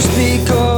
speak up.